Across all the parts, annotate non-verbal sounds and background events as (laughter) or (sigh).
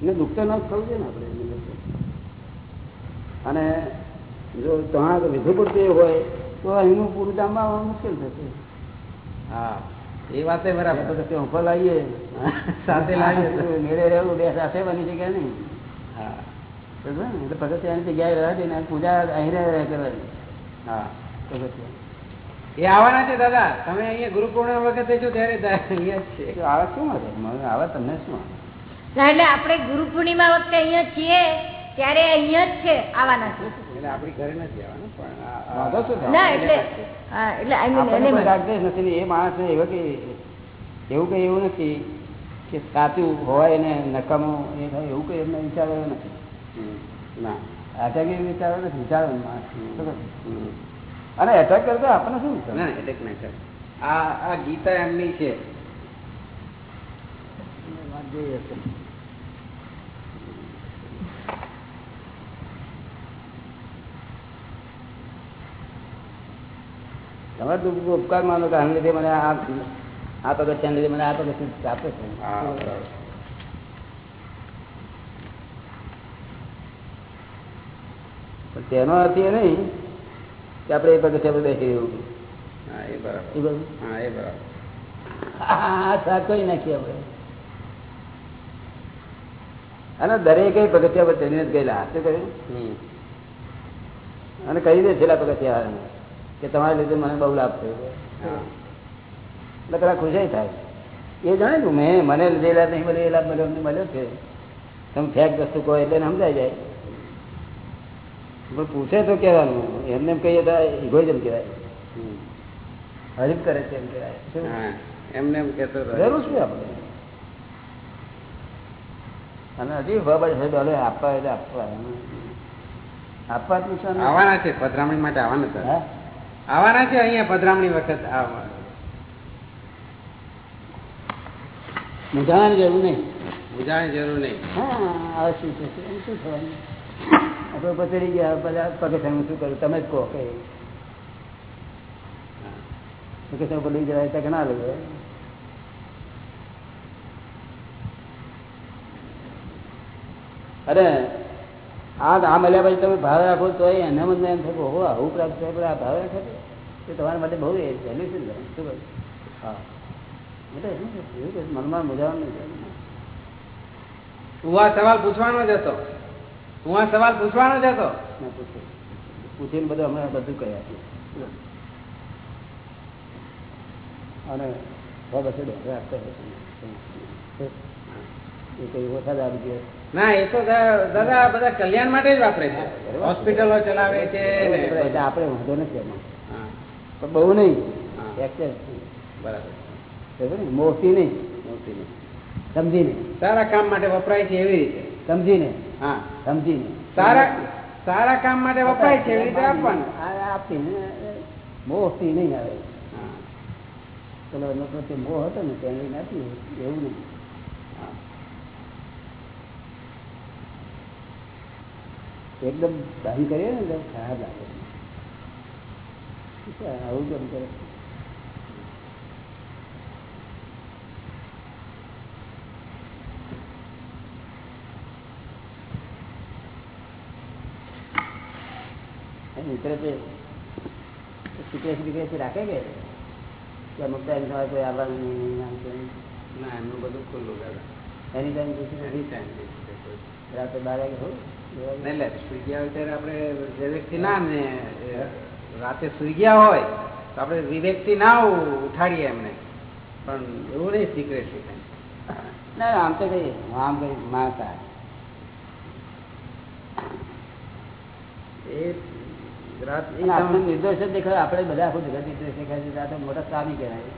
ને દુઃખ તો ન થવું જોઈએ ને આપણે અને જો તમારે વિધુ પડતી હોય તો અહીંનું પૂરું દામમાં મુશ્કેલ થશે. હા એ વાતે બરાબર. પછી ઉપર લાવીએ. સાથે લાવીએ તો. (laughs) મેળે રહેવું બે સાથે બની જગ્યા નહીં. હા? એટલે પગથિયાની જગ્યાએ રહેવા દે ને પૂજા અહીં રહે કરવાની. હા. પગથિયા એ આવવાના છે દાદા. તમે અહીંયા ગુરુ પૂર્ણિમા વખતે છો ત્યારે અહીંયા જ છે. તો આવે શું આવે તમને શું? આવે? એટલે આપણે ગુરુ પૂર્ણિમા વખતે અહીંયા છીએ ત્યારે અહીંયા જ છે આવવાના છે ઘરે નથી આવવાનું? ના એટલે એટલે ને એવો કે એવું કઈ એવું નથી કે સાચું હોય ને નકામું એ થાય એવું કઈ એમને વિચાર નથી. ના આચાર્ય વિચારો નથી વિચારો માણસ અને એટેક કરતા આપણને શું? ના એટલે ના કર આ આ ગીતા એમની છે જોઈએ તમે તું ઉપકાર માનો કે આને લીધે મને આ આ પગથિયાને લીધે મને આ પગથિયું આપે છે. તેનો અર્થ એ નહીં કે આપણે એ પગથિયા પર બેસી રહેવું હા એ બરાબર. હા એ બરાબર. આ કરી નાખીએ આપણે. અને દરેકે પગથિયા પર ચડીને જ ગયેલા. શું કર્યું? હમ. અને કહી દે છેલ્લા પગથિયા વાળાને કે તમારા લીધે મને બહુ લાભ થયો એટલે પેલા ખુશાઈ થાય. એ જાણે તું મેં મને લીધેલા નહીં મળે એ લાભ મને અમને મળ્યો છે. તમે ફેક વસ્તુ કહો એટલે સમજાઈ જાય. પણ પૂછે તો કહેવાનું. એમને એમ કહીએ તો ઇગોઇઝમ કહેવાય. હરીફ કરે છે એમ કહેવાય. એમને એમ કહેતો હતો. જરૂર શું આપણે. અને હજી બરાબર છે ડોલર આપવા એટલે આપવા. આપવા પૂછવાનું. આવવાના છે પધરામણી માટે આવવાના છે. હા? આવવાના છે અહીંયા પધરામણી વખત આવવાના. મૂંઝાવાની જરૂર નહીં. મૂંઝાવાની જરૂર નહીં. હા શું થશે? શું થવાનું? આપણે પચડી ગયા બધા પગથિયાનું શું કરું? તમે જ કહો કે. પગથિયા ઉપર લઈ જવાય ત્યાં ના લઈ જાય અરે આ આ મળ્યા પછી તમે ભાવ રાખો તો એને મને એમ થયું હો આવું પ્રાપ્ત થાય પણ આ ભાવ રાખે તો તમારા માટે બહુ એ છે શું કહ્યું હા. એટલે એવું કે મનમાં મજાવાનું નહીં હું આ સવાલ પૂછવાનો જ હતો. હું આ સવાલ પૂછવાનો જ હતો. પૂછીને બધું અમે બધું કહ્યા છીએ અને બસ એટલે હવે આપતા હશે. એ કઈ ઓછા દારૂ પીએ. ના એ તો દાદા બધા કલ્યાણ માટે જ વાપરે છે. હોસ્પિટલો ચલાવે છે આપણે વાંધો નથી એમાં. પણ બહુ નહીં. બરાબર. મોટી નહીં. મોટી નહીં. સમજીને સારા કામ માટે વપરાય છે એવી રીતે. સમજીને હા. સમજીને સારા સારા કામ માટે વપરાય છે એવી રીતે આપવાનું આ આપીને મોટી નહીં આવે. પ્રત્યે મોહ હતો ને તેને લઈને એવું નહીં. એકદમ દાહી કરીએ ને એકદમ ખરાબ લાગે. આવું કેમ કરે? મિત્ર છે સિક્રેસી બિક્રેસી રાખે કે? અમુક ટાઈમ તમારે કોઈ આવવાનું નહીં આમ તેમ. ના એમનું બધું ખુલ્લું દાદા એની ટાઈમ પૂછી એની થી રાતે બાર વાગે હોય આપણે વિવેકથી ના રાતે સુઈ ગયા હોય તો આપણે વિવેકથી ના ઉઠાડીએ એમને. પણ એવું નહીં સિક્રેટલી ના આમ તો કઈ આમ કઈ માનતા. એ આપણે નિર્દોષ દેખાય. આપણે બધા આખું જગત નિર્દોષ દેખાય છે. મોટા સ્વામી કહેવાય.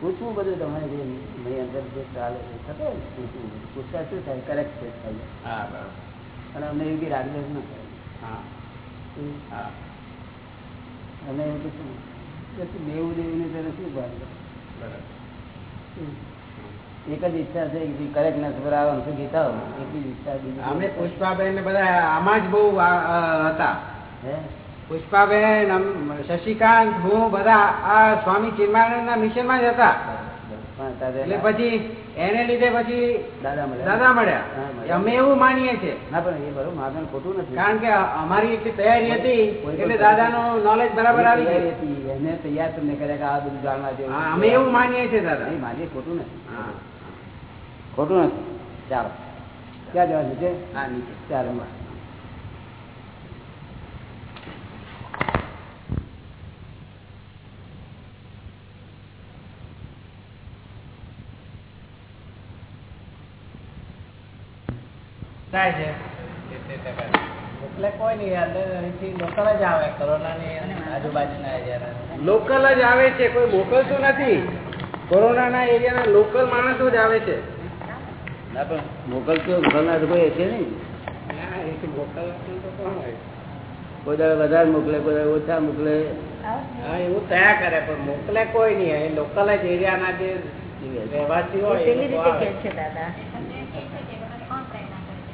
પૂછવું બધું તમારે જે ભાઈ અંદર જે ચાલે એ થતો પૂછવું પૂછતા શું થાય? કરેક્ટ છે થાય હા બરાબર. અને અમને એવી બી રાગદેશ ન થાય. અને એવું કે તું દેવું દેવીને તેને શું ભાગ એક જ ઈચ્છા છે કે કરેક્ટનેસ પર આવે શું ગીતા એટલી જ ઈચ્છા અમે પુષ્પાબેન બધા આમાં જ બહુ હતા. હે? પુષ્પાબેન શશિકાંત હું બધા આ સ્વામી ચિન્માનંદના મિશનમાં જ હતા. એટલે પછી એને લીધે પછી દાદા મળ્યા. દાદા. અમે એવું માનીએ છીએ. ના પણ એ બરોબર માગણ ખોટું નથી. કારણ કે અમારી એટલી તૈયારી હતી એટલે દાદાનું નોલેજ બરાબર આવી ગઈ હતી. એને તૈયાર તમને કર્યા કે આ બધું જાણવા જેવું હા, અમે એવું માનીએ છીએ દાદા. માનીએ ખોટું નથી. હા. ખોટું નથી. ચાલો. ક્યાં જવાનું છે? હા નીચે. ચાલો થાય છે. એટલે કોઈ નહીં અંદર અહીંથી લોકલ જ આવે કોરોનાની આજુબાજુના લોકલ જ આવે છે કોઈ મોકલતું નથી. કોરોનાના એરિયાના લોકલ માણસો જ આવે છે. ના પણ મોકલતો મોકલનાર કોઈ છે નહીં. કોઈ દાડે વધારે મોકલે કોઈ દાડે ઓછા મોકલે. હા એવું થયા કરે પણ મોકલે કોઈ નહીં. લોકલ જ એરિયાના જે રહેવાસી હોય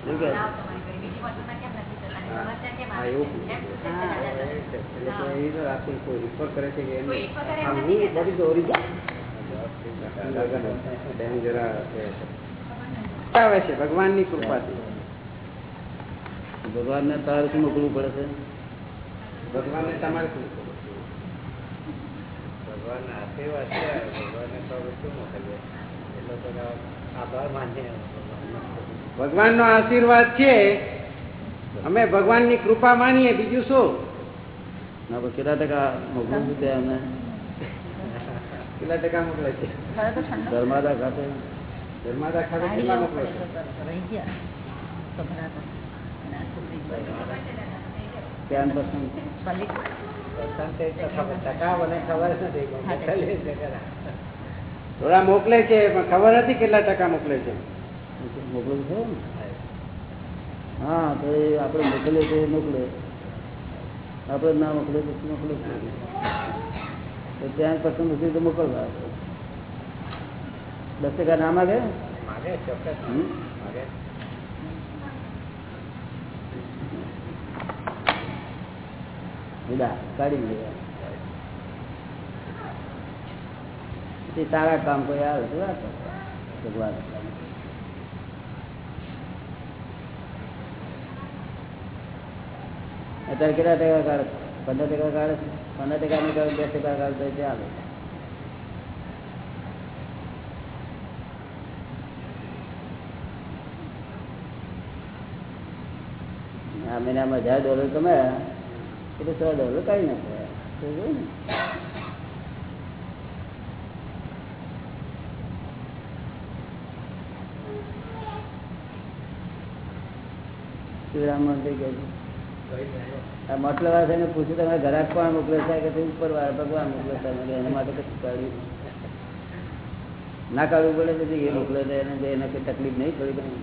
એ ની કૃપા ભગવાન ને તારે શું મોકલવું પડે છે ભગવાનને તમારે શું ભગવાન આશીર્વાદ છે ભગવાનને તો હવે શું મોકલીએ એટલે આભાર માનીએ ભગવાનનો. આશીર્વાદ છે અમે ભગવાનની કૃપા માનીએ બીજું શું? કેટલા ટકા મોકલું છું તે અમને કેટલા ટકા મોકલે છે? ધર્માદા ખાતે. ધર્માદા ખાતે કેટલા મોકલે છે? છે ખરા. થોડા મોકલે છે પણ ખબર નથી કેટલા ટકા મોકલે છે? મોકલું છે ને? હા તો એ આપણે મોકલે તો મોકલે. આપણે ના મોકલે તો મોકલે? તો ત્યાં પસંદ સુધી તો મોકલવા દસ ટકા ના માગે? વિદા કાઢી પછી સારા કામ કોઈ આવે તો ભગવાન. અત્યારે કેટલા ટકા કાઢે પંદર ટકા કાઢે પંદર ટકા ની કાઢે દસ ટકા કાઢે ચાલે. આ મહિનામાં હજાર ડોલર કમાયા એટલે સો ડોલર કાઢી નાખ્યા તો ને? શ્રીરામ મંદિર ગયું. મતલબ આ છે ને પૂછ્યું તમે ઘરાક પણ મોકલે છે કે ઉપર વાળા ભગવાન મોકલે છે? એના માટે કશું કાઢ્યું? ના કાઢવું પડે પછી એ મોકલે છે એને એને કઈ તકલીફ નહીં થોડી ઘણી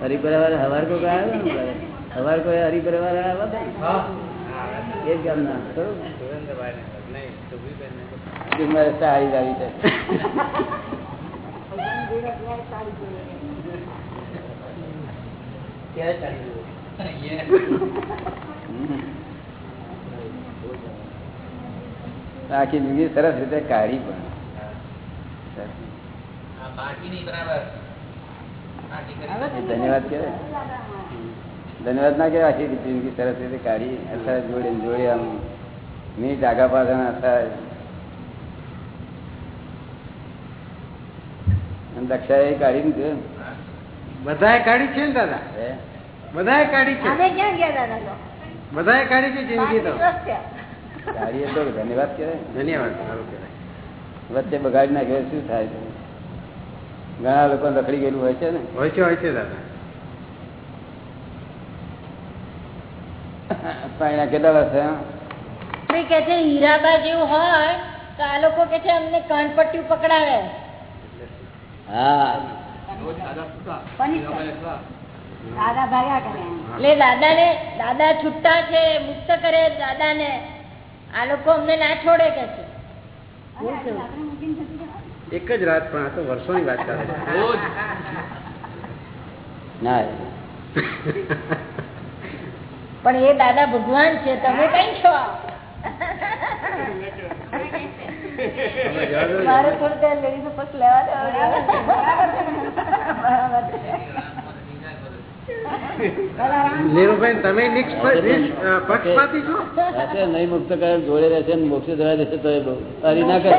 હરિપરિવાર હવાર કો આવ્યો હવાર કોઈ હરિપરિવાર આવ્યા એ જ ગામના. ખરું સુરેન્દ્રભાઈને નહીં સુભીબેનને કે મારે સારી આવી છે. આખી જિંદગી સરસ રીતે કાઢી પણ. ધન્યવાદ કહેવાય. ધન્યવાદ ના કહેવાય આખી જિંદગી સરસ રીતે કાઢી અથવા જોડે જોડે આમ મિનિટ આગા પાછળ અથવા અને દક્ષા એ કાઢી દીધું બધાએ કાઢી છે ને દાદા? બધાએ કાઢી છે? બધાએ કાઢી છે જિંદગી તો. કાઢીએ તો ધન્યવાદ કહેવાય. ધન્યવાદ સારું કહેવાય. વચ્ચે બગાડી નાખે શું થાય છે? ઘણા લોકો રખડી ગયેલું હોય છે ને? હોય છે હોય છે દાદા. પાણીના કેટલા વર્ષે કે છે હીરાબા જેવું હોય તો આ લોકો કે છે અમને કાનપટ્ટી પકડાવે. હા દાદા એટલે દાદા ને દાદા છૂટતા છે મુક્ત કરે દાદા ને આ લોકો અમને ના છોડે કે છે. એક જ રાત પણ આ તો વર્ષોની વાત કરે ના. પણ એ દાદા ભગવાન છે તમે કઈ છો? મારે થોડું ત્યાં લેડીઝ પક્ષ લેવા જોડે રહેશે ને મોક્ષ ધરા દેશે તો બહુ હરી ના કરે.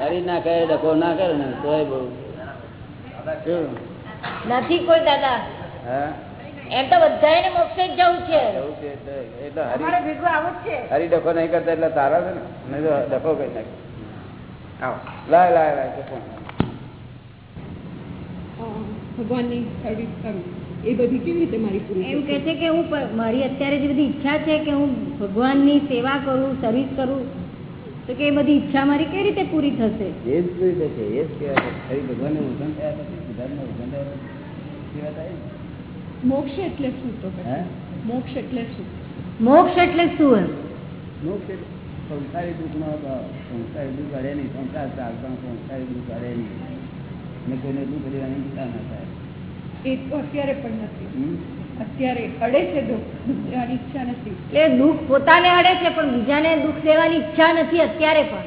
હરી ના કરે ના કરે ને તો બહુ? નથી કોઈ દાદા. હા? એમ તો બધાને મોક્ષે જ જવું છે. એટલે હરી ભેગું આવું જ છે. હરી ડકો નહીં કરતા એટલે તારા છે ને? ડખો તો કરી નાખે આવો. લાય લાય લાય? ભગવાનની સર્વિસ કરું એ બધી કેવી રીતે મારી પૂરી એમ થશે? કે છે કે હું મારી અત્યારે જે બધી ઈચ્છા છે કે હું ભગવાનની સેવા કરું સર્વિસ કરું તો કે એ બધી ઈચ્છા મારી કઈ રીતે પૂરી થશે? એ જ પૂરી થશે એ જ કહેવાય. ભગવાનને ઉધન થયા પછી ઉધન થયા પછી એ વાત આવી ને? મોક્ષ એટલે શું તો મોક્ષ એટલે શું? મોક્ષ એટલે શું એમ? મોક્ષ એટલે સંસારી અભાવ. સંસારી દુઃખ અડે નહીં. સંસાર ચાલતા સંસારી દુઃખ અડે નહીં. અને કોઈને દુઃખ દેવાની ઈચ્છા ના થાય. એ તો અત્યારે પણ નથી? અત્યારે અડે છે દુઃખ. દેવાની ઈચ્છા નથી. એટલે દુઃખ પોતાને અડે છે પણ બીજાને દુઃખ દેવાની ઈચ્છા નથી અત્યારે પણ.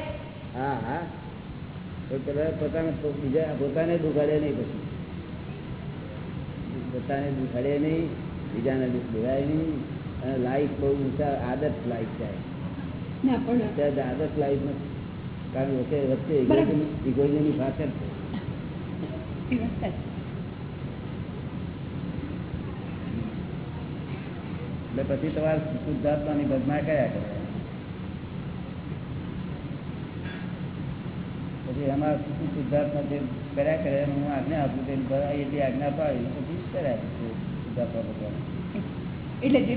હા હા. તો પોતાને બીજા પોતાને દુઃખ અડે નહીં પછી. પોતાને દુખાડે નહીં બીજાને દુઃખ દેવાય નહીં અને લાઈફ બહુ ઊંચા આદર્શ લાઈફ જાય અત્યારે આદર્શ લાઈફ નથી. કારણ કે વચ્ચે બરાબર. ઇગોઇઝમની પાછળ છે. એટલે પછી તમારે શુદ્ધાત્માની બદમા કયા કરે? પછી અમારા શુદ્ધાત્મા જે કર્યા કરે એનું હું આજ્ઞા આપું તેની એટલી આજ્ઞા પાડી પછી કર્યા ભગવાન એટલે જે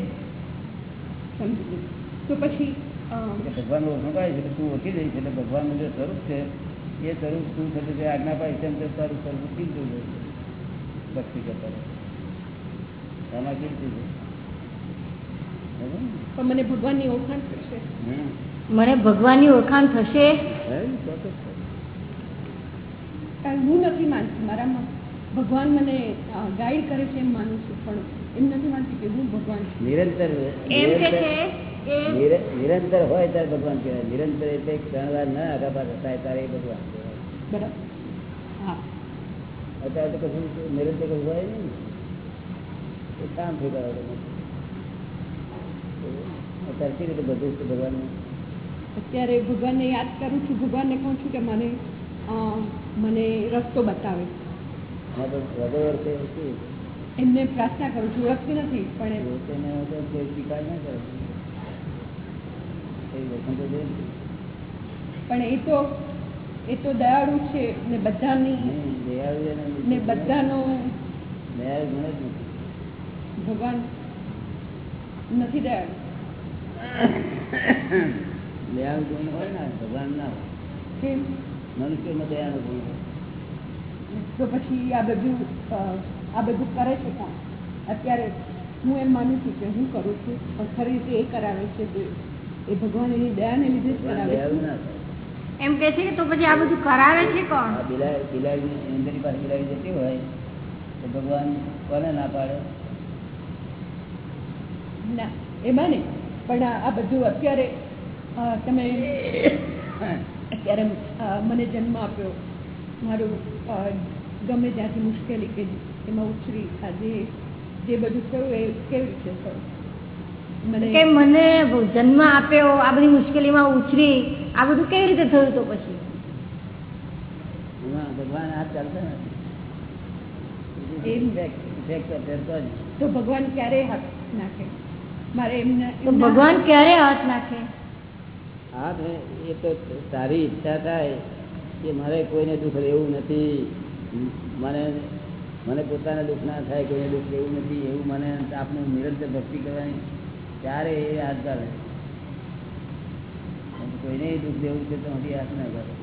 સમજી તો પછી ભગવાન ઓળખણ પાડી છે એટલે તું ઓળખી જઈશ એટલે ભગવાનનું જે સ્વરૂપ છે એ સ્વરૂપ તું જે આજ્ઞા પાડી તેમ તે તારું સ્વરૂપ કીધું છે ભક્તિ કરતા. આમાં કીધું છે બરાબર પણ મને ભગવાનની ઓળખાણ થશે હમ. મને ભગવાનની ઓળખાણ થશે. કારણ હું નથી માનતી. મારામાં ભગવાન મને ગાઈડ કરે છે એમ માનું છું પણ એમ નથી માનતી કે હું ભગવાન છું. નિરંતર એમ કે છે નિરંતર કે નિર- નિરંતર હોય ત્યારે ભગવાન કહેવાય. નિરંતર એટલે ક્ષણવાર ના આગા પાછા થાય ત્યારે એ ભગવાન કહેવાય. બરાબર. હા. અત્યારે તો કશું નિરંતર કશું હોય નહીં. એ કામ થઈ ગયો અત્યારે કેવી રીતે બધું છે ભગવાન અત્યારે ભગવાનને યાદ કરું છું. ભગવાનને કહું છું કે મને મને રસ્તો બતાવે? એમને પ્રાર્થના કરું છું ઓળખતી નથી પણ સ્વીકાર ના કરે. પણ એ તો એ તો દયાળુ છે ને બધાની ને બધાનો દયાળુ ગુણ જ નથી. ભગવાન નથી દયાળુ. દયાળુ ગુણ હોય ને? ભગવાન ના હોય. કેમ? મનુષ્યમાં દયાનો ગુણ તો પછી આ બધું આ બધું કરે છે કામ અત્યારે હું એમ માનું છું કે હું કરું છું પણ ખરી રીતે એ કરાવે છે તો એ ભગવાન એની દયાને લીધે જ કરાવે ના એમ કે છે કે તો પછી આ બધું કરાવે છે કોણ? બિલાડી બિલાડી પાસે બિલાડી જતી હોય તો ભગવાન કોને ના પાડે? ના એમાં નહીં પણ આ આ બધું અત્યારે તમે (coughs) અત્યારે મને જન્મ આપ્યો. મારું ગમે ત્યાંથી મુશ્કેલી કે એમાં ઉછરી આજે જે બધું થયું એ કેવી રીતે થયું? કે મને જન્મ આપ્યો આ બધી મુશ્કેલીમાં ઉછરી આ બધું કેવી રીતે થયું તો પછી? ભગવાન આ ચાલતા એમ. નથી તો ભગવાન ક્યારે હાથ નાખે? મારે એમને તો ભગવાન ક્યારે હાથ નાખે? હાથ એ તો તારી ઈચ્છા થાય કે મારે કોઈને દુઃખ રહેવું નથી. મને મને પોતાને દુઃખ ના થાય, કોઈને દુઃખ રહેવું નથી. એવું મને આપણે નિરંતર ભક્તિ કરવાની ત્યારે એ હાથ કરે. કોઈને દુઃખ દેવું છે તો હજી હાથ ના કરે.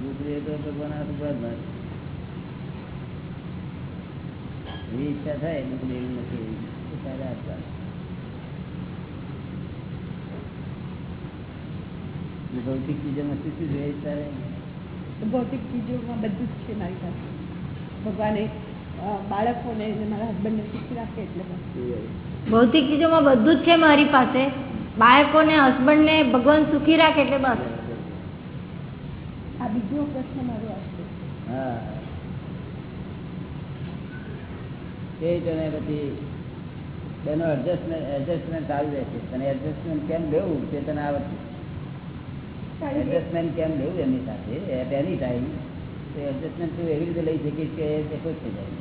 દુઃખ રહે તો ભગવાન હાથ ઉપર ઈચ્છા થાય, દુઃખ દેવું નથી ત્યારે હાથ ભૌતિક ચીજોમાં શું શું જોઈએ તારે? ભૌતિક ચીજોમાં બધું જ છે મારી પાસે. ભગવાને બાળકોને મારા હસબન્ડને સુખી રાખે એટલે ભૌતિક ચીજોમાં બધું જ છે મારી પાસે. બાળકોને હસબન્ડને ભગવાન સુખી રાખે એટલે બસ. આ બીજો પ્રશ્ન મારો આવશે. હા. તે તને પછી તેનો એડજસ્ટમેન્ટ એડજસ્ટમેન્ટ ચાલુ રહેશે તને એડજસ્ટમેન્ટ કેમ લેવું? તે તને આવડશે એડજસ્ટમેન્ટ કેમ લેવું એમની સાથે? એટ એની ટાઈમ તે એડજસ્ટમેન્ટ તું એવી રીતે લઈ શકીશ કે એ ખુશ થઈ જાય.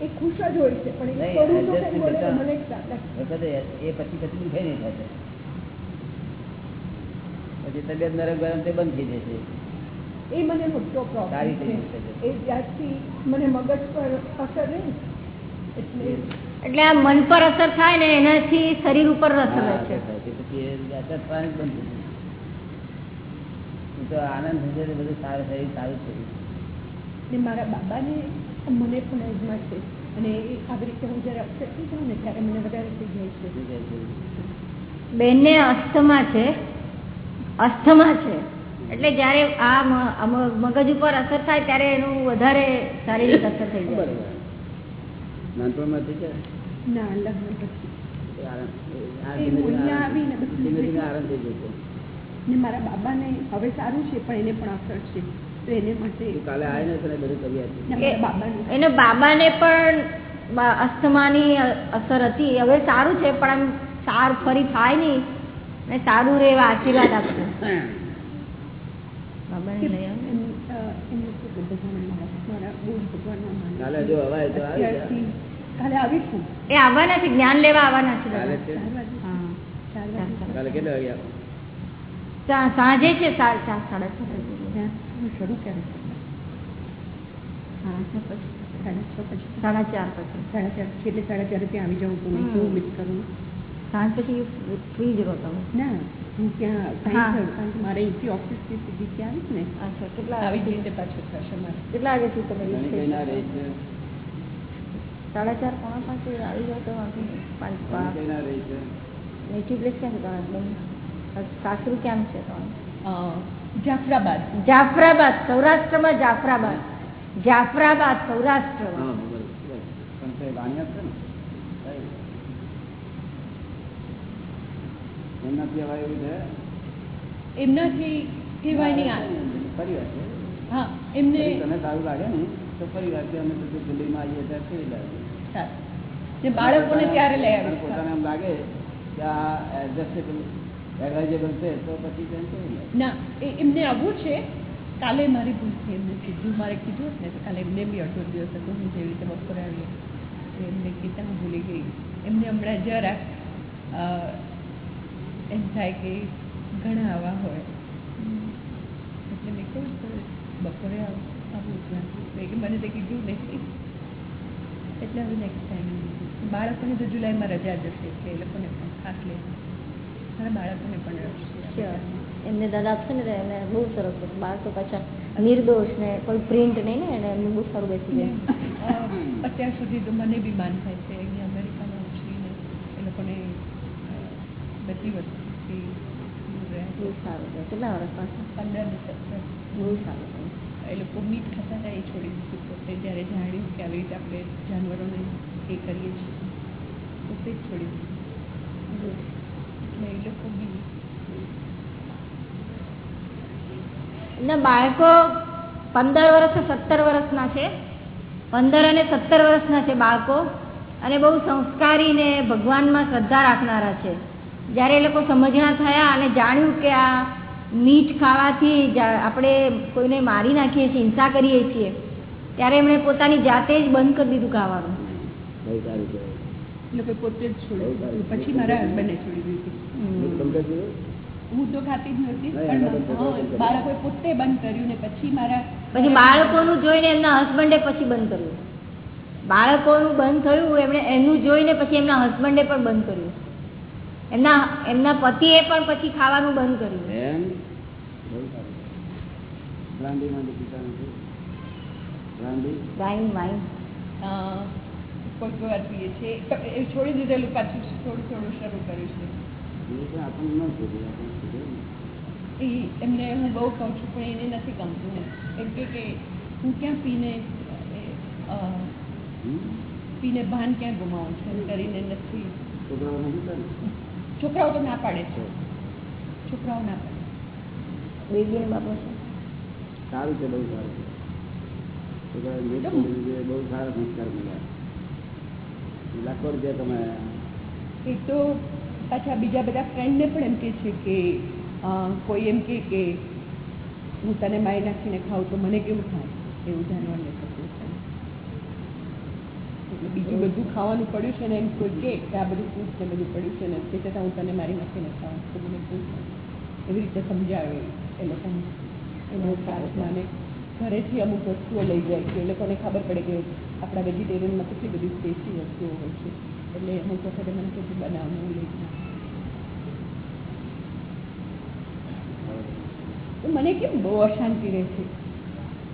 એ ખુશ જ હોય છે પણ એ પછી પછી દુખાઈ નહીં થશે. પછી તબિયત નરમ ગરમ તે બંધ થઈ જશે. એ મને મોટો પ્રોબ્લેમ છે. એ જ્યારથી મને મગજ પર અસર રહે એટલે એટલે આ મન પર અસર થાય ને એનાથી શરીર ઉપર અસર થાય છે. પછી એ અસર થવાની બંધ થઈ તો આનંદ થશે તો બધું સારું થયું સારું થયું. ને મારા બાબાને મને પણ એજમાં છે અને આવી રીતે હું જ્યારે અપસેટ થઈ જાઉં ને ત્યારે મને વધારે થઈ જાય છે? બેનને અસ્થમા છે. અસ્થમા છે. એટલે જયારે આ મગજ ઉપર અસર થાય ત્યારે એનું વધારે શારીરિક અસર થઈ જાય. બરોબર. નાનપણમાં થઈ જાય? ના થઈ આરામ થઈ જશે ને મારા બાબાને હવે સારું છે પણ એને પણ અસર છે. તો એને માટે કાલે આવીને તને બધું કરી બાબાને. એને બાબાને પણ અસ્થમાની અસર હતી. હવે સારું છે પણ આમ સાર ફરી થાય નહીં. ને સારું રહે એવા આશીર્વાદ આપશે. એ આવવાના છે જ્ઞાન લેવા આવવાના છે કાલે કેટલા વાગે સાંજે છે સા- ચાર સાડા છ શરૂ સાડા ચાર પછી. સાડા ચાર એટલે સાડા ચારે ત્યાં આવી જાઉં તો મિસ કરું. સાંજ પછી ફ્રી જ ના હું ત્યાં હા. સાઈઠ થયું, કારણ કે મારે અહીંથી ઓફિસથી સીધી ત્યાં આવીશ ને. અચ્છા કેટલા આવી રીતે પાછું થશે મારે. કેટલા વાગ્યાથી તમે reach ઘણી થઈ કઈ ના રહી શકો? છે. સાડા ચાર પોણા પાંચે આવી જાવ તો વાંધો નહીં. નેટિવ પ્લેસ તમારા સાસરું કેમ છે જાફરાબાદ. જાફરાબાદ સૌરાષ્ટ્રમાં જાફરાબાદ. જાફરાબાદ સૌરાષ્ટ્ર છે એમનાથી હવાય એવું છે? એમનાથી કહેવાય નહીં પરિવાર છે? હા એમને તને સારું લાગે ને તો ફરી વાર અમે તો દિલ્હીમાં આવીએ ત્યારે ફરી લાગે બાળકોને ત્યારે લઈ આવે પોતાને એમ લાગે કે આ એડજસ્ટેબલ ના એમને આવવું છે, કાલે મારી કીધું, મારે કીધું કાલે એમને દિવસ હતો બપોરે આવી કીધા ભૂલી ગઈ. હમણાં જરા એમ થાય કે ઘણા આવા હોય. એટલે મેં કહ્યું બપોરે આવ- છે. કે મને તે કીધું નહીં એટલે હવે નેક્સ્ટ ટાઈમ બાળકોને તો જુલાઈમાં રજા જશે, એટલે એ લોકોને પણ ખાસ લે મારા બાળકોને પણ રસ એમને દાદા આપશે ને એને એમને બહુ સરસ હતું. બાળકો પાછા નિર્દોષ ને કોઈ પ્રિન્ટ નહીં ને એને એમને બહુ સારું બેસી જાય. અત્યાર સુધી તો મને બી માન થાય છે. અહીંયા અમેરિકામાં ઉછરીને એ લોકોને બધી વસ્તુથી બહુ સારું છે. કેટલા વર્ષ પાછા? પંદર ને સત્તર. બહુ સારું છે. એ લોકો મીટ ખાતા હતા એ છોડી દીધું પોતે જ્યારે જાણ્યું કે આવી રીતે આપણે જાનવરોને એ કરીએ છીએ પોતે જ છોડી દીધું એટલે એ લોકો બી એમના બાળકો પંદર વર્ષ સત્તર વર્ષના છે. પંદર અને સત્તર વર્ષના છે બાળકો. અને બહુ સંસ્કારી ને ભગવાનમાં શ્રદ્ધા રાખનારા છે. જ્યારે એ લોકો સમજણા થયા અને જાણ્યું કે આ મીઠ ખાવાથી આપણે કોઈને મારી નાખીએ છીએ હિંસા કરીએ છીએ ત્યારે એમણે પોતાની જાતે જ બંધ કરી દીધું ખાવાનું. પોતે જ છોડ્યું પછી મારા હસબન્ડે છોડી દીધું? હું તો ખાતી જ નહોતી પણ. બાળકોએ પોતે બંધ કર્યું ને પછી મારા પછી બાળકોનું જોઈને એમના હસબન્ડે પછી બંધ કર્યું. બાળકોનું બંધ થયું એમણે એનું જોઈને પછી એમના હસબન્ડે પણ બંધ કર્યું. એમના એમના પતિએ પણ પછી ખાવાનું બંધ કર્યું. વાર પીએ છોડી દીધેલું પાછું થોડું થોડું શરૂ કર્યું છે. આપણને ન. એ એમને હું બહુ કહું છું પણ એને નથી ગમતું ને એમ કે કે હું ક્યાં પીને. પીને ભાન ક્યાં ગુમાવું છું? એમ કરીને નથી. છોકરાઓ નથી કરે છોકરાઓ તો ના પાડે છે. છોકરાઓ ના પાડે. બેબી બાબો છે? સારું છે બહુ સારું છે. નિયત બહુ સારા સંસ્કાર મળ્યા. લાખો રૂપિયા કમાયા. એક તો પાછા બીજા બધા ફ્રેન્ડને પણ એમ કે છે કે કોઈ એમ કે કે હું તને મારી નાખીને ખાઉં તો મને કેવું થાય? એવું જાણવાને થતું છે એટલે બીજું બધું ખાવાનું પડ્યું છે ને એમ કોઈ કે કે આ બધું ફૂડ ને બધું પડ્યું છે ને તે છતાં હું તને મારી નાખીને ખાઉં તો મને કેવું થાય? એવી રીતે સમજાવે એ લોકોને. એનો પ્રાર્થનાને ઘરેથી અમુક વસ્તુઓ લઈ જાય છે. એ લોકોને ખબર પડે કે આપણા વેજીટેરિયનમાં કેટલી બધી ટેસ્ટી વસ્તુઓ હોય છે. એટલે અમુક વખતે મને કેટલું બનાવવાનું એવું લઈ જાય મને કેમ બહુ અશાંતિ રહે છે?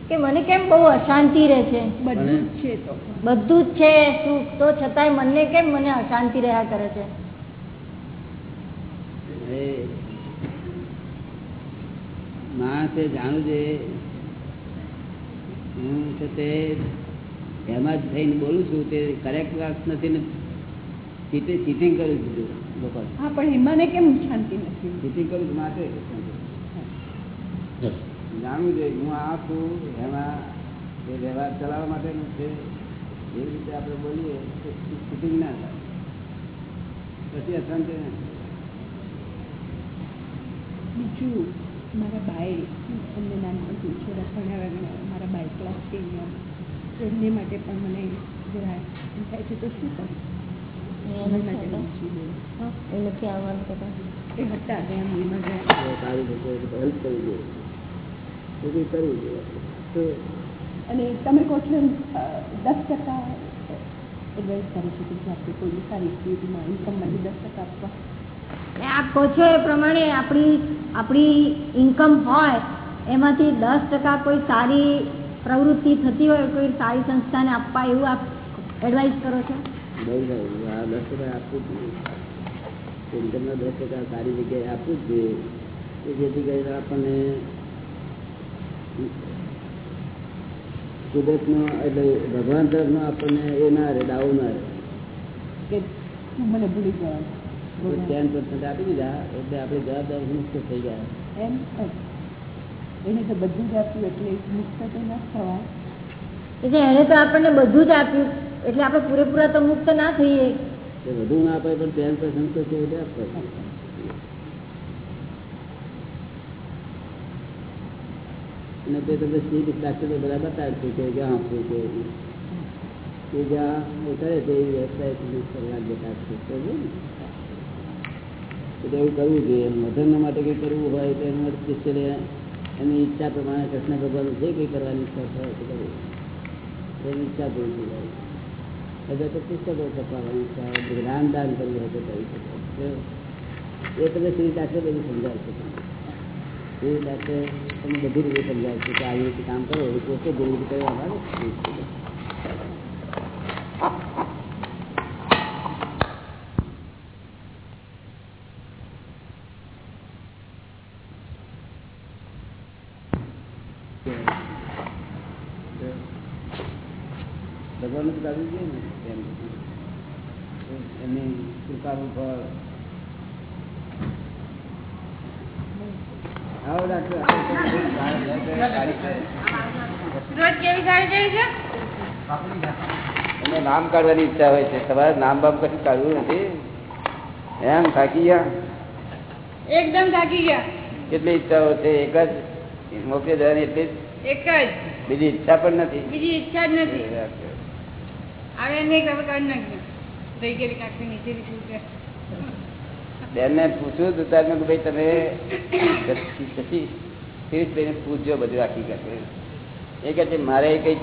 કે મને કેમ બહુ અશાંતિ રહે છે? બધું જ છે તો. બધું જ છે સુખ. તો છતાંય મને કેમ મને અશાંતિ રહ્યા કરે છે? માણસે જાણવું જોઈએ હું છે તે એમાં જ થઈને બોલું છું તે કરેક્ટ વાત નથી ને ચીટિંગ ચીટિંગ કરું છું લોકો હા પણ એમાં કેમ શાંતિ નથી? ચીટિંગ કરું છું માટે જાણવું જોઈએ હું આ છું એમાં એ વ્યવહાર ચલાવવા માટેનું છે એ રીતે આપણે બોલીએ તો ના થાય. પછી અશાંતિ ના બીજું મારા બાએ અમને નાનપણથી ભણાવ્યા ગણાવ્યા મારા બાય ક્લાસ છે એમને માટે પણ મને જરા થાય છે તો શું કરું? એ નથી આવવાનું કદાચ એ હતા ગયા મૂવીમાં ગયા કરવી જોઈએ. અને તમે કહો છો દસ ટકા એડવાઇસ કરી શકો છો આપણે કોઈ સારી સ્થિતિમાં ઇન્કમમાંથી દસ ટકા આપવા? ને આપ કહો છો એ પ્રમાણે આપણી આપણી ઇન્કમ હોય એમાંથી દસ ટકા કોઈ સારી પ્રવૃત્તિ થતી હોય કોઈ સારી સંસ્થાને આપવા એવું આપ એડવાઇસ કરો છો? દસ ટકા આપવું જ જોઈએ ઇન્કમના દસ ટકા સારી જગ્યાએ આપવું જ જોઈએ કે જેથી કરીને આપણને કુદરતનો એટલે ભગવાન તરફનો આપણને એ ના રહે દાવો ના રહે. મને ભૂલી જવાનું ટેન પર્સન્ટ આપી દીધા એટલે આપણે જવાબદારી મુક્ત થઈ ગયા. એમ એને તો બધું જ આપ્યું એટલે મુક્ત તો ના થવાય. એટલે એણે તો આપણને બધું જ આપ્યું એટલે આપણે પૂરેપૂરા તો મુક્ત ના થઈએ. બધું ના આપે પણ ટેન પર્સન્ટ તો છે એટલે અને તે તમને સ્લીપ ડાક્ટર બધા બતાવે છે કે જ્યાં આપવું છે એ. જ્યાં એ કરે તે ને? એટલે એવું કરવું જોઈએ. મધન માટે કંઈ કરવું હોય તો એના માટે એની ઈચ્છા પ્રમાણે કૃષ્ણ ભગવાન જે કંઈ કરવાની ઈચ્છા થાય તે કરવું એની ઈચ્છા પૂરી થઈ જાય. એટલે તો પુસ્તકો છપાવવાની ઈચ્છા હોય જ્ઞાન દાન કરવું હોય તો કરી શકો એ તમે શ્રી ડાક્ટર બધું સમજાવશો શ્રી ડાક્ટર તમને બધી રીતે સમજાય છે કે આવી રીતે કામ કરો, એ પોતે જેવી રીતે ભગવાન તો ને એમ એમની કૃપાનું ફળ આવો ડાક્ટર એમને નામ કાઢવાની ઈચ્છા હોય છે. તમારે નામ બામ કશું કાઢવું નથી? એમ થાકી ગયા? એકદમ થાકી ગયા. કેટલી ઈચ્છાઓ છે? એક જ? મોકલી દેવાની એટલી જ? એક જ. બીજી ઈચ્છા પણ નથી? બીજી ઈચ્છા જ નથી. આવે નહીં તમે કાઢી નાખ્યું. ગયેલી ને પૂછ્યું હતું ત્યારે મેં ભાઈ તમે પૂછજો બધું આખી કરશે. એ કહે છે મારે કઈ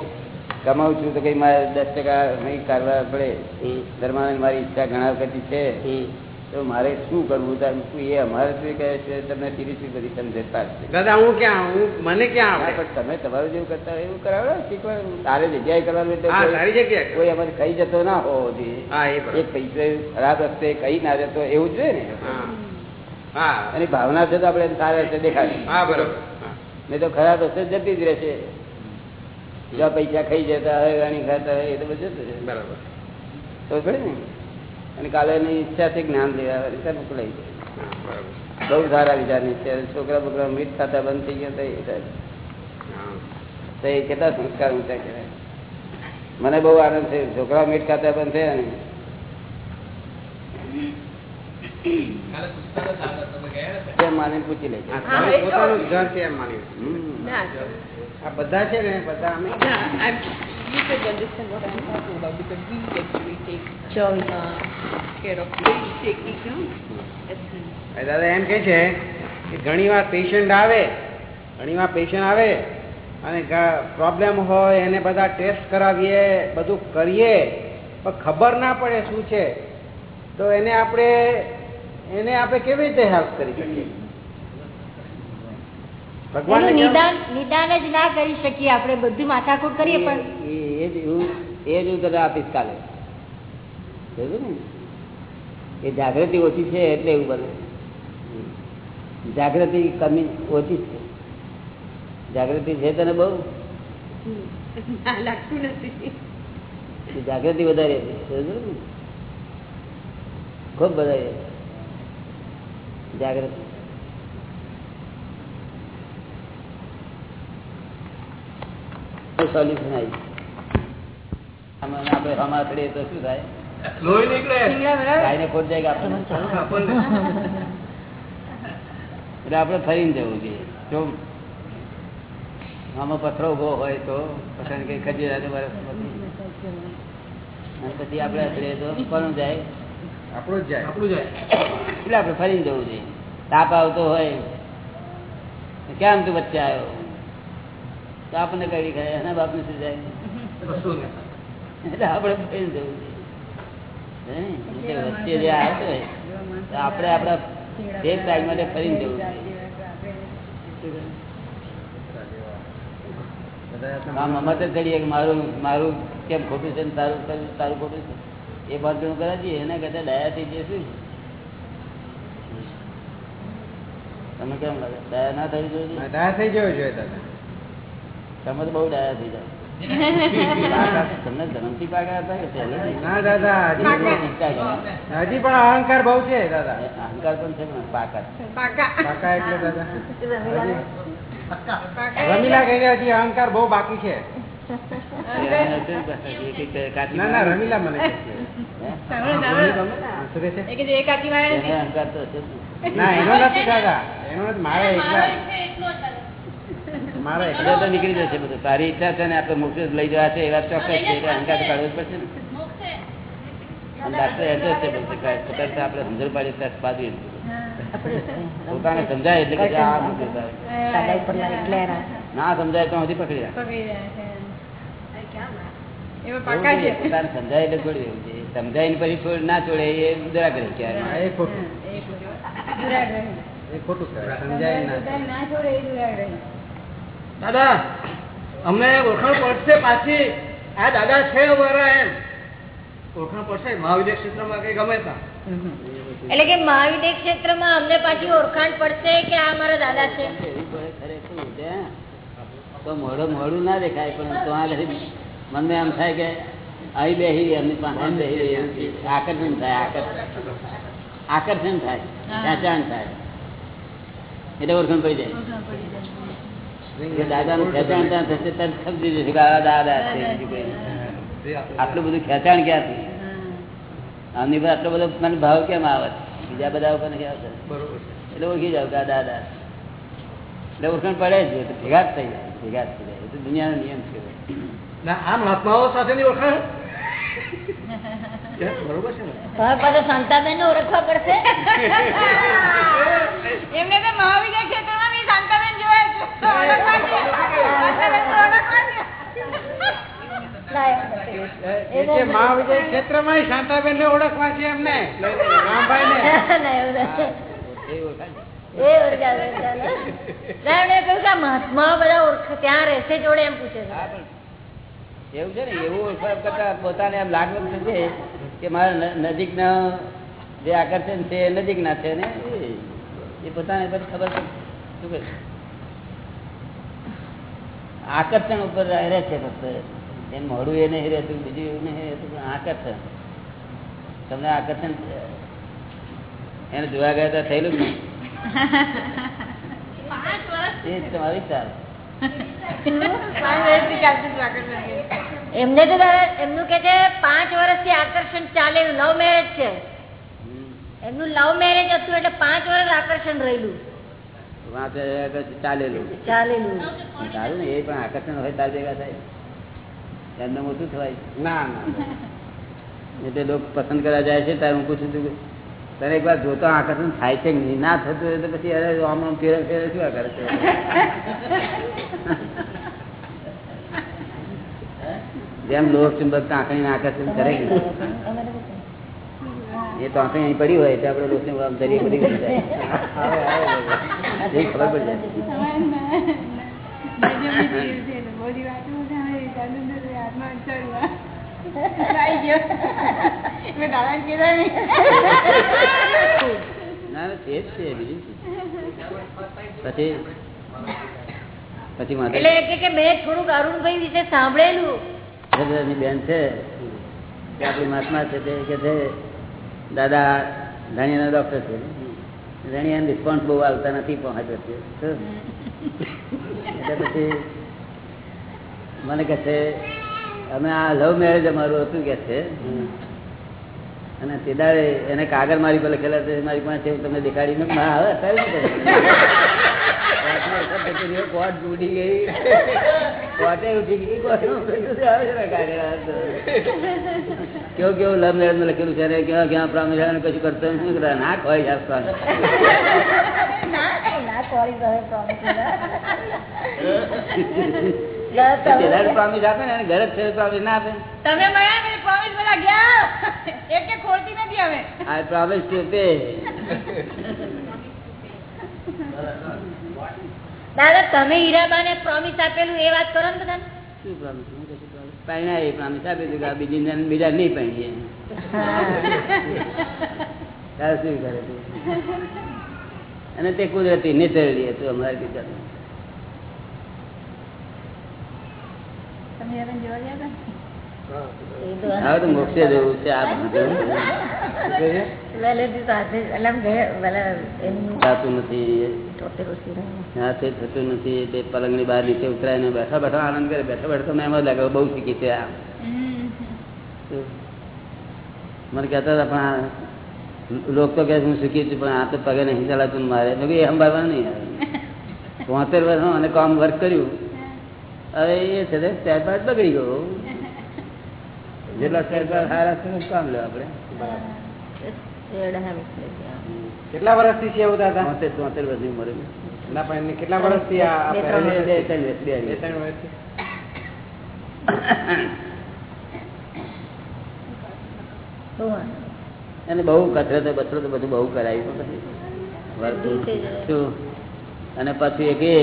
કમાવું છું તો કઈ મારે દસ ટકા નહીં કરવા પડે. ધર્માને મારી ઈચ્છા ઘણા વખતથી છે. તો મારે શું કરવું? તાર એ અમારે શું કહે છે તમને શિરીષભાઈ બધી સમજતા જ દાદા હું ક્યાં? હું મને ક્યાં આવે પણ તમે તમારું જેવું કરતા એવું કરાવો શીખવા તારે જગ્યાએ કરવાનું એટલે કોઈ- અમારે કઈ જતો ના હોવો જોઈએ. એક પૈસે ખરાબ રસ્તે કઈ ના જતો એવું જોઈએ ને. હા. હા. એની ભાવના છે તો આપણે સારા રસ્તે દેખાડી હા બરોબર. નહીં તો ખરાબ રસ્તે જતી જ રહેશે. જ્યાં પૈસા ખાઈ જતા હોય ગાણી ખાતા હોય એ તો બધું બરાબર. તો છે ને? અને કાલે એની ઈચ્છાથી જ્ઞાન લેવા ત્યારે મોકલાઈ જાય. બહુ સારા વિચારની છે. છોકરા બોકરા મીઠ ખાતા બંધ થઈ ગયા તો એ થાય. હા. તો એ કેટલા સંસ્કાર ઊંચા કહેવાય મને બહુ આનંદ છે છોકરા મીઠ ખાતા બંધ થયા ને. માની પૂછી લે પોતાનું ઘર છે એમ માની ના આ બધા છે ને બધા અમે you could understand what I'm talking about because we actually take uh, care of દાદા એમ કે છે કે ઘણી વાર પેશન્ટ આવે ઘણી વાર પેશન્ટ આવે અને પ્રોબ્લેમ હોય એને બધા ટેસ્ટ કરાવીએ બધું કરીએ પણ ખબર ના પડે શું છે. તો એને આપણે એને આપણે કેવી રીતે હેલ્પ કરી શકીએ? નિદાન નિદાન જ ના કરી શકીએ આપણે બધું માથાકૂટ કરીએ પણ એ- એ જ એ જ હું તને આપીશ કાલે. એ જાગૃતિ ઓછી છે એટલે એવું બને. જાગૃતિ કમી ઓછી જ છે. જાગૃતિ છે તને બહુ? લાગતું નથી. જાગૃતિ વધારે છે ખૂબ વધારે જાગૃતિ. સોલ્યુશન આવી આપણે હમા કરીએ તો શું થાય? લોહી નીકળે. શિંગડા બરાબર ગાયને ખોટ જાય એટલે આપણે ફરીને જવું જોઈએ. જો આમાં પથરો ઊભો હોય તો પછી કઈ ખજીરાનું વરસ અને પછી આપણે અથડે તો કોનું જાય? આપણું જ જાય. આપણું જાય. એટલે આપણે ફરીને જવું જોઈએ. તાપ આવતો હોય કેમ તું વચ્ચે આવ્યો? તો કઈ ખાય એના બાપને શું જાય એટલે આપણે જવું જોઈએ. વચ્ચે જે આવતો તો આપણે આપણા એક ટાઈમ માટે ફરીને જવું મારું મારું કેમ ખોટું છે તારું તારું ખોટું છે? એ બાંધણું કરાવીએ એના કરતા દયા થઈ જાય શું? તમને કેમ દયા ના થવી જોઈએ? દયા થઈ જવું જોઈએ તમે તો બહુ ડાયા થઈ જાય (laughs) તમને પાકા હતા દાદા હજી પણ અહંકાર બહુ છે દાદા. અહંકાર પણ છે પણ પાકા પાકા. એટલે દાદા. રમીલા કહીને હજી અહંકાર બહુ બાકી છે? રમીલા મને. અહંકાર તો ને. એનો નથી દાદા. એનો મારે મારા એકલા તો નીકળી જશે બધું. તારી ઈચ્છા છે ને આપણે મોક્ષ લઈ જવા છે એવા ચોક્કસ છે એટલે અહંકાર તો કાઢવો પડશે ને. ડાક્ટર એડ્રેસ છે પોતાને આપણે સમજણ પાડીએ ત્યાં પાડવી પોતાને સમજાય એટલે કે આ ના સમજાય તો હજી પકડી રાખ. પકડી રહ્યા છે. એવા એવું પાકા છે. નહીં, પોતાને સમજાય એટલે છોડી દેવું છે. સમજાય પછી છોડ ના છોડે એ દુરાગ્રહ ક્યારે એ ખોટું. કહેવાય સમજાય ના છોડે એ દુરાગ્રહી. દાદા અમને ઓળખાણ પડશે પાછી. આ દાદા છે અમારા એમ. ઓળખાણ પડશે મહાવિદ્ય ક્ષેત્રમાં કઈ ગમે એટલે કે મહાવિદ્ય ક્ષેત્રમાં અમને પાછી ઓળખાણ પડશે કે આ અમારા દાદા છે. તો મોઢું મોડું ના દેખાય પણ તો આ મનમાં એમ થાય કે અહીં બેહી એમની પાસે બેહી. આકર્ષણ થાય આકર્ષણ. આકર્ષણ થાય પહેચાણ થાય. એટલે ઓળખાણ પડી જાય. દાદાનું ખેંચાણ ત્યાં થશે તરત સમજી જશે કે આ દાદા છે બીજું કોઈ નહીં. આટલું બધું ખેંચાણ ક્યાંથી? આમની પર આટલો બધો મને ભાવ કેમ આવે? છે? બીજા બધા ઉપર નથી આવતા. એટલે ઓળખી જાવ કે આ દાદા એટલે ઓળખાણ પડે જ ભેગા જ થઈ જાય ભેગા જ થઈ જાય. એ તો દુનિયાનો નિયમ છે. ના આ મહાત્માઓ સાથેની ઓળખાણ? (laughs) કે બરોબર છે ને? તમારે પાછા શાંતાબેન ને ઓળખવા પડશે? (laughs) એમને તો મહાવિદ્ય ક્ષેત્રમાં મહાવિજય ક્ષેત્રમાં શાંતાબેન ને ઓળખવા છે એમને. (laughs) મહાત્મા બધા ઓળખ ત્યાં રહેશે જોડે એમ પૂછે એવું છે ને એવું ઓળખાણ કરતા પોતાને એમ લાગવું છે કે મારા નજીક જે આકર્ષણ છે એ નજીક ના છે ને એ- પોતાને ખબર છે. શું કરે આકર્ષણ ઉપર રહે છે ફક્ત એમ મોડું એ નહીં રહેતું બીજું એવું નહીં રહેતું પણ આકર્ષણ. તમને આકર્ષણ એને જોવા ગયા તો થયેલું જ નહીં. પાંચ વર્ષ એ તમારી હતું એમને તો એમનું કે છે પાંચ વર્ષથી આકર્ષણ ચાલે લવ મેરેજ છે. એમનું લવ મેરેજ હતું એટલે પાંચ વર્ષ આકર્ષણ રહેલું. ચાલેલું? ચાલેલું. સારું ને એ પણ આકર્ષણ હોય તાર ભેગા થાય. એમને મોટું થવાય ના ના. એટલે લોકો પસંદ કરવા જાય છે ત્યારે હું પૂછું છું તને એક વાર જોતો આકર્ષણ થાય છે નહીં? ના થતું હોય તો પછી અરે આમ આમ ફેર ફેર શું કરે છે? (laughs) જેમ લોક ચુંબક આંકડીને આકર્ષણ કરે? એ તો આપણે અહીં પડી હોય તો આપણે રોશની આમ દરિયે પડી ગઈ જાય. એ ખબર પડી જાય. બેન છે આપડી આપણી મહાત્મા છે તે કે છે દાદા ધણીયાના ડોક્ટર છે. ધણીયાને રિસ્પોન્સ બહુ આવતા નથી પહોંચે છે. એટલે પછી મને કહે છે, અમે આ લવ મેરેજ અમારું હતું કે છે. અને તે દાડે એને કાગળ મારી પર લખેલા મારી પાસે તમને દેખાડી ને આવે. કેવું કેવું લવ મેરેજમાં છે કેવા કેવા પ્રોમિસ કશું કરતો? ના આપે ને ઘરે promise ના આપે તમે પ્રોમિસ બધા ગયા? એક કે ખોલતી નથી હવે. I promise to pay. દાદા તમે હીરાબાને પ્રોમિસ આપેલું એ વાત કરો ને બધા શું promise? હું કશું promise? પહેણ્યા એ promise આપી દીધું આ બીજી ને બીજા નહીં પહેણીએ તારે શું કરે અને તે કુદરતી નેચરલી હતું અમારે બીજા તમે જોવા ગયા હતા હવે તો મોક્ષે જવું છે આ થતું નથી. ટોટેલું સીધું. થતું નથી તે પલંગની બહાર નીચે ઉતરાય ને બેઠા બેઠા આનંદ કરે બેઠા બેઠા તો એમ જ લાગે બહુ શીખી છે આ. મને કહેતા હતા પણ લોક તો કહે હું શીખી છું પણ આ તો પગે નહીં ચલાતું મારે. મેં એ સંભાળવાનું નહીં પોતેર વર્ષ અને કામ વર્ક કર્યું. હવે એ છે ત્યારબાદ બગડી ગયો. જેટલા સ્ટેર પાર્ટ સારા છે કામ લે આપણે કેટલા વર્ષથી છે એવું દાદા બોતેર ચોતેર વર્ષની ઉંમર ના પણ કેટલા વર્ષથી આ આ બે ત્રણ પહેરેલું બે ત્રણ વર્ષથી વર્ષ. ત્રણ આનંદ. અને બહુ કસરતો બસરતો બધું બહુ કરાયું પછી? અને પછી એક એ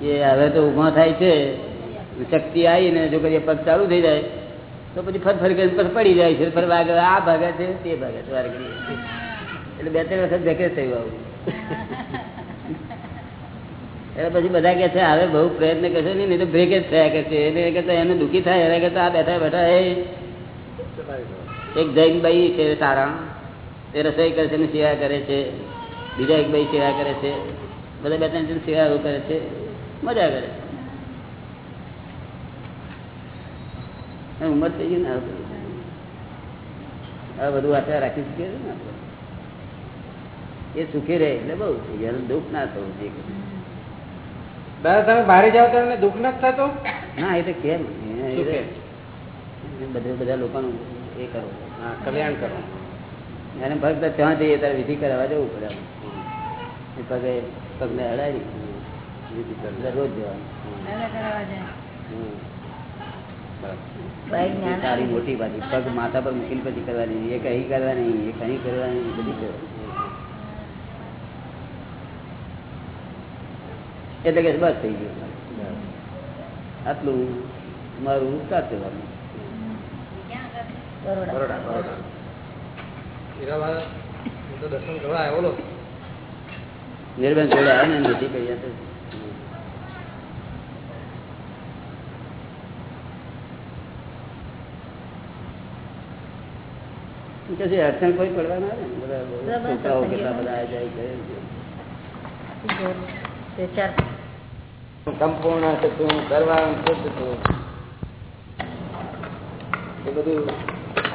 કે હવે તો ઊભા થાય છે શક્તિ આવી ને જો કરીએ પગ ચાલુ થઈ જાય તો પછી ફર ફરી પછી પડી જાય છે. ફર વાગે આ ભાગે છે, તે ભાગે છે એટલે બે ત્રણ વખત ભેકે થયું આવું. એટલે પછી બધા કે છે, હવે બહુ પ્રયત્ન કરશે નહીં નહીં તો બ્રેક જ થયા કરશે. એને કરતા એને દુઃખી થાય એને કરતા આ બેઠા બેઠા, એ એક જૈન ભાઈ છે સારા તે રસોઈ કરે છે ને સેવા કરે છે. બીજા એક ભાઈ સેવા કરે છે. બધા બે ત્રણ સેવા કરે છે. મજા કરે છે હવે ઉંમર થઈ ગઈ ને આ બધું. આશા રાખી શકીએ છીએ ને એ સુખી રહે એટલે બહુ થઈ ગયા દુઃખ ના થવું જોઈએ. દાદા તમે બહાર જાઓ તમને દુઃખ નથી થતું? ના એ તો કેમ? બધા બધા લોકોનું એ કરો. હા કલ્યાણ કરો. અને ફક્ત ત્યાં જઈએ ત્યારે વિધિ કરાવવા જવું પડે એ પગે પગને અડાડી વિધિ કરવા રોજ જવાનું દાદા કરાવવા જાય હમ. ભાઈ જ્ઞાન એ સારી મોટી બાજુ પગ માથા પર મૂકીને પછી કરવાની. એક કઈ કરવાની એક કઈ કરવાની બધી કરવાની એટલે કે બસ થઈ ગયું. આટલું મારું સાચવાનું થવાનું બરોડા. બરોડા હીરાબા હું તો દર્શન કરવા આવ્યો નિર્બંધ જોડે આવે ને નથી કહી જતો કશું અડચણ કોઈ પડવા ના? આવે ને. બધા બધા છોકરાઓ કેટલા બધા આ જાય છે સંપૂર્ણ થતું કરવાનું થતું એ બધું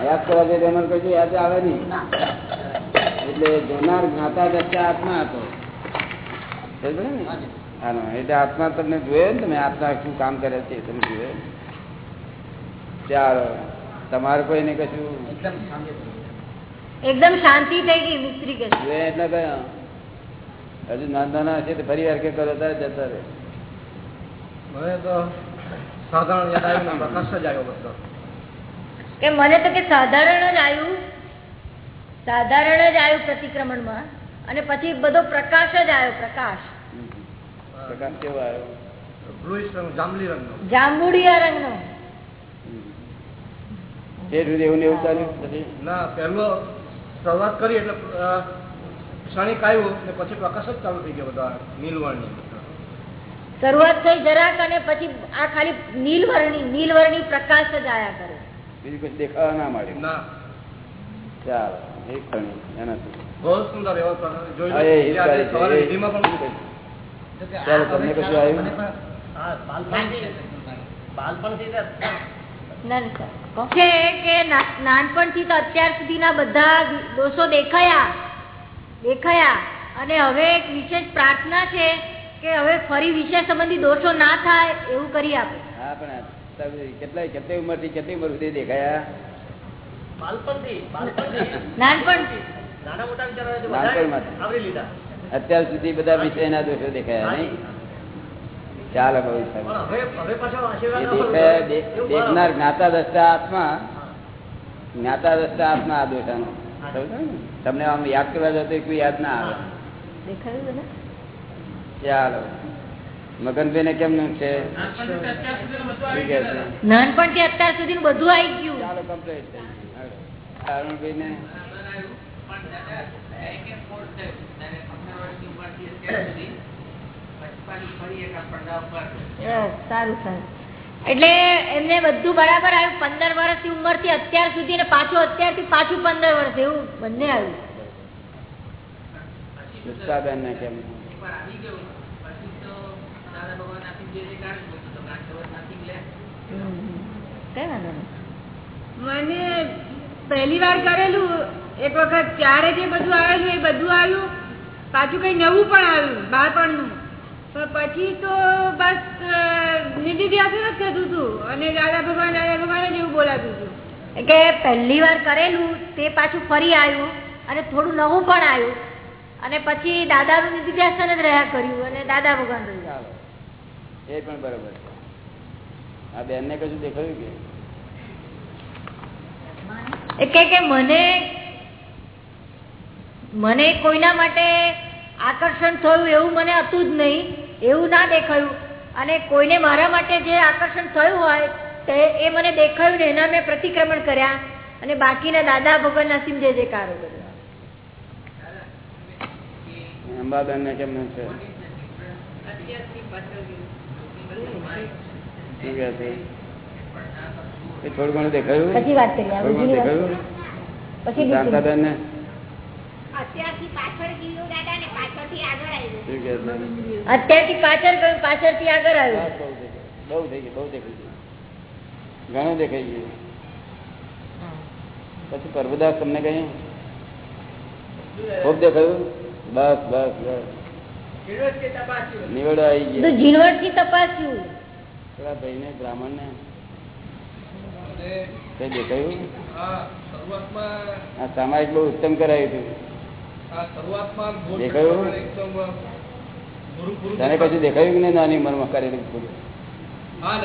યાદ કરવા જોઈએ એમાં કશું યાદ આવે નહીં. એટલે જોનાર જ્ઞાતા દશા આત્મા હતો. સમજો ને? એટલે આત્મા તમને જોયો ને તમે આત્મા શું કામ કરે છે તમે જોયો ચાલો તમારે કોઈને કશું એકદમ શાંતિ થઈ ગઈ મિસ્ત્રી કે. એટલે કયા હજુ નાના ના હશે તો ફરી વાર કે કરો ત્યારે જતા રહે. મને તો સાધારણ યાદ આવ્યું પ્રકાશ જ આવ્યો બધો. કે મને તો કે સાધારણ જ આવ્યું. સાધારણ જ આવ્યું પ્રતિક્રમણમાં અને પછી બધો પ્રકાશ જ આવ્યો પ્રકાશ. કેવો આવ્યો? બ્લુઇશ રંગ નો જાંબુડિયા એવું ને એવું ચાલ્યું? ના પહેલો શરૂઆત કરી એટલે ક્ષણિક આવ્યું ને પછી પ્રકાશ જ ચાલુ થઈ ગયો બધા નીલવર્ણની. શરૂઆત થઈ જરાક અને પછી આ ખાલી નીલવર્ણી નીલવર્ણી પ્રકાશ જ આયા કરે. બીજું કઈ દેખાવા ના મળ્યું. ના. ચાલો એક ગણી એનાથી. બહુ સુંદર એવો ચાલો તમને કશું આવ્યું. છે કે ના- નાનપણથી તો અત્યાર સુધીના બધા દોષો દેખાયા. દેખાયા. અને હવે એક વિશેષ પ્રાર્થના છે કે હવે ફરી વિષય સંબંધી દોષો ના થાય એવું કરી આપે. હા પણ તમે કેટલાય કેટલી ઉંમરથી કેટલી ઉંમર સુધી દેખાયા? (laughs) નાનપણથી. મોટા અત્યાર સુધી બધા વિષયના દોષો દેખાયા નહીં? ચાલો દેખનાર જ્ઞાતા દસતા આત્મા જ્ઞાતા દસતા આત્મા આ દોષાનો. ને? તમને આમ યાદ કરવા જતો કોઈ યાદ ના આવે. ચાલો મગનભાઈ ને? કેમનું છે છે? નાનપણથી અત્યાર સુધી બધું આવી ગયું. ચાલો કમ્પ્લીટ અરુણભાઈ ને સારું સારું. એટલે એમને બધું બરાબર આવ્યું. પંદર વર્ષની ઉંમરથી અત્યાર સુધી ને પાછું અત્યારથી પાછું પંદર વર્ષ એવું બંને આવ્યું. મને પહેલી વાર કરેલું એક વખત ત્યારે જે બધું આવેલું એ બધું આવ્યું. પાછું કઈ નવું પણ આવ્યું બાળપણનું. પણ પછી તો બસ નિધિધ્યાસ જ થતું હતું અને દાદા ભગવાન દાદા ભગવાન જ એવું બોલાતું હતું એટલે કે પહેલી વાર કરેલું તે પાછું ફરી આવ્યું અને થોડું નવું પણ આવ્યું. અને પછી દાદાનું નિધિધ્યાસન જ રહ્યા કર્યું અને દાદા ભગવાન રહ્યું એ પણ બરોબર છે. આ બેન ને કશું દેખાયું કે કે મને મને કોઈના માટે આકર્ષણ થયું એવું મને હતું જ નહીં. એવું ના દેખાયું. અને કોઈને મારા માટે જે આકર્ષણ થયું હોય તે એ મને દેખાયું ને એના મેં પ્રતિક્રમણ કર્યા. અને બાકીના દાદા ભગવાનના સિંહ જે જે કારો કર્યા. અંબાબેન ને કેમનું છે? થોડું ઘણું દેખાયું? પછી વાત દેખાયું? પછી બીજી. ને અત્યારથી પાછળ ગયું ને પાછળથી આગળ આવ્યું. બહુ થઈ ગયું બહુ દેખાઈ ગયું ઘણું દેખાઈ ગયું પછી પ્રભુદાસ તમને કહ્યું ખૂબ દેખાયું? બસ બસ બસ. નિવડો આવી ગયા. ઝીણવટથી તપાસ્યું. પેલા ભાઈને બ્રાહ્મણ ને દેખાયું? આ આ સામાયિક બહુ ઉત્તમ કરાયું હતું. દેખાયું? એકદમ ગુરુ ગુરુ તને કશું દેખાયું કે નહીં નાની ઉંમરમાં કરેલું બધું? હા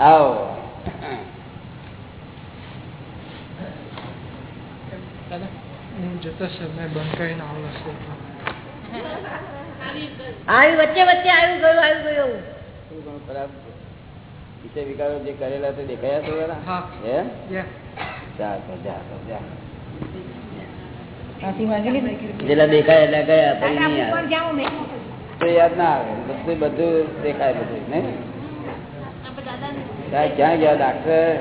આવો. જતો મેં બંધ કરીને આવેલો છે. આવ્યું વચ્ચે વચ્ચે આવ્યું ગયું આવ્યું ગયું ખરાબ વિષય વિકારો જે કરેલા તે દેખાયા તો હા. હા. જેટલા દેખાય એટલા ગયા ફરી નહીં આવે. તો યાદ ના આવે બધું બધું દેખાય બધું નહીં? ક્યાં ક્યાં ગયા ડાક્ટર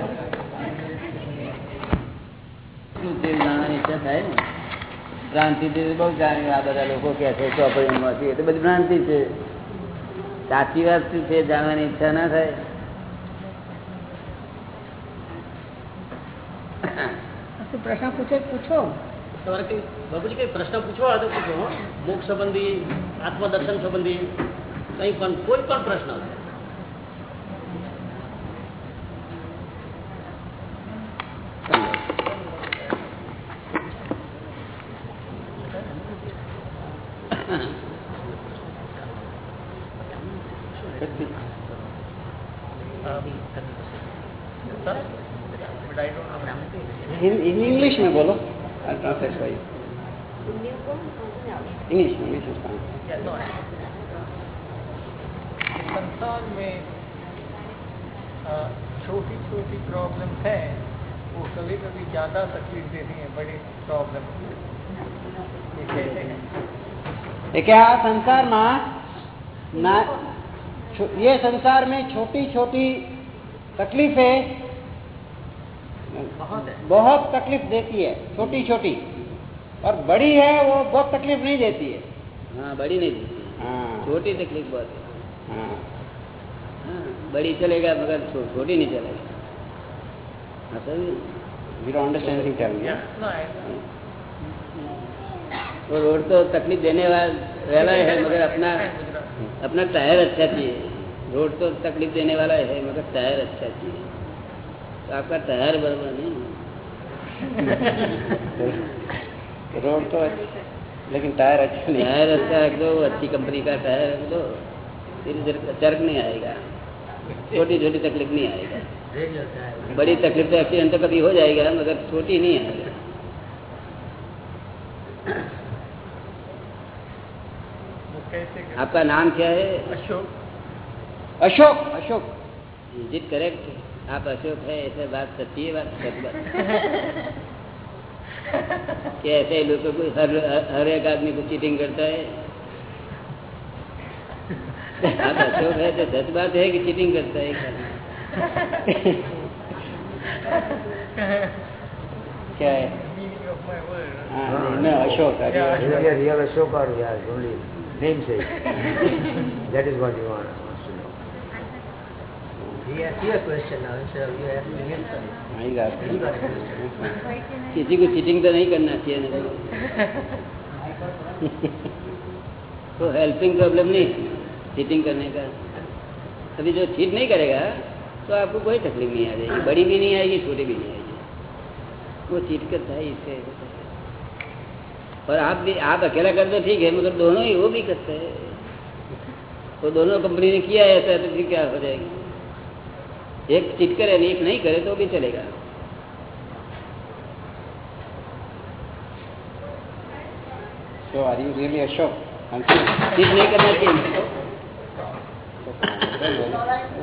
શું તે જાણવાની ઈચ્છા થાય ને? ભ્રાંતિ બહુ જાણી આ બધા લોકો કે છે ચોપડીમાંથી એ તો બધી ભ્રાંતિ છે. સાચી વાત શું છે જાણવાની ઈચ્છા ના થાય? પ્રશ્ન પૂછે પૂછો. તમારે કઈ બાબુજી કઈ પ્રશ્ન પૂછવા હોય તો પૂછો હો. મોક્ષ સંબંધી આત્મદર્શન સંબંધી કઈ પણ કોઈ પણ પ્રશ્ન इंग्लिश में बोलो। ट्रांसलेट भाई इंग्लिश में इंग्लिश संसार में छोटी छोटी प्रॉब्लम्स हैं वो कभी कभी ज़्यादा तकलीफ़ देती हैं बड़ी प्रॉब्लम क्या संसार में ये संसार में छोटी छोटी तकलीफें बहुत तकलीफ़ देती है छोटी छोटी और बड़ी है वो बहुत तकलीफ़ नहीं देती है। हाँ बड़ी नहीं देती हाँ। छोटी तकलीफ़ बहुत है। हाँ। हाँ, बड़ी चलेगा मगर छोटी नहीं चलेगी। हाँ वो रोड तो तकलीफ़ देने वाला वाला है मगर अपना अपना टायर अच्छा चाहिए। रोड तो तकलीफ़ देने वाला है मगर टायर अच्छा चाहिए। तो आपका टायर बराबर नहीं रोड तो अच्छ- लेकिन टायर अच्छा नहीं टायर अच्छा रख दो अच्छी कंपनी का टायर रख दो। फिर इधर चर्क नहीं आएगा। छोटी छोटी तकलीफ़ नहीं आएगा। बड़ी तकलीफ़ तो एक्सीडेंट तो कभी हो जाएगा मगर छोटी नहीं आएगा। आपका नाम क्या है? Ashok. Ashok. Ashok. Is it correct? आप अशोक है ऐसे बात सच्ची है बात सच बात (laughs) कि ऐसे लोगों को हर हर एक आदमी को चीटिंग करता है आप अशोक है तो सच बात है कि चीटिंग करता है एक आदमी। क्या है meaning of my word. हाँ, no, Ashok Ashok. Ashok. real Ashok or we are only namesake? (laughs) that is किसी को चीटिंग तो नहीं करना चाहिए ना। तो हेल्पिंग प्रॉब्लम नहीं चीटिंग करने का। अभी जो चीट नहीं करेगा तो आपको कोई तकलीफ़ नहीं आ जाएगी बड़ी भी नहीं आएगी छोटी भी नहीं आएगी। वो चीट करता है इससे और आप भी आप अकेला कर दो ठीक है मगर दोनों ही वो भी करते हैं। तो दोनों कंपनी ने किया है ऐसा तो फिर क्या हो जाएगी? एक चीट करे नहीं एक नहीं करे तो भी चलेगा So are you really Ashok? Cheat नहीं करना चाहिए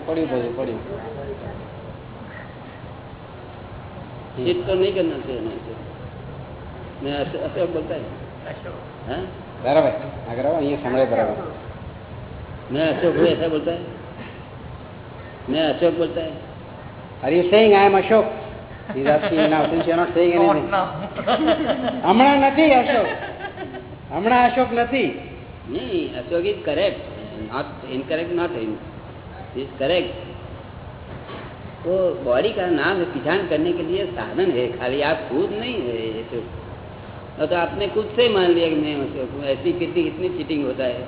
પડ્યું બધું પડ્યું चीट तो नहीं करना चाहिए नहीं तो मैं अशोक अशोक बोलता है Ashok. हाँ? બરાબર આગળ આવો અહીંયા સંભળાય બરાબર मैं अशोक हूँ ऐसा बोलता है मैं अशोक बोलता है Are you saying I am Ashok? He's asking now since you are not saying Not anything. now. હમણાં નથી અશોક હમણાં અશોક નથી नहीं Ashok is correct not incorrect not is correct वो बॉडी का नाम है पहचान करने के लिए साधन है खाली आप खुद नहीं है ये तो और तो आपने खुद से ही मान लिया कि मैं अशोक हूँ ऐसी कितनी कितनी चीटिंग होता है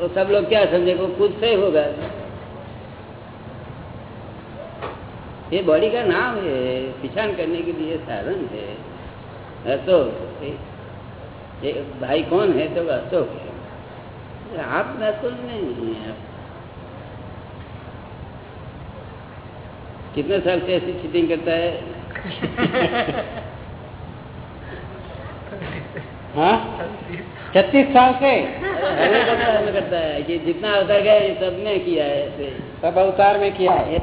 तो सब लोग क्या समझे वो खुद से होगा ये बॉडी का नाम है पहचान करने के लिए साधन है। अशोक ये भाई कौन है? तो अशोक है। आप अशोक नहीं है। आप कितने साल से ऐसी चीटिंग करता है? (laughs) हाँ? छत्तीस साल से हर एक अवतार में करता है कि जितना अवतार गए सबने किया है ऐसे सब अवतार में किया है ये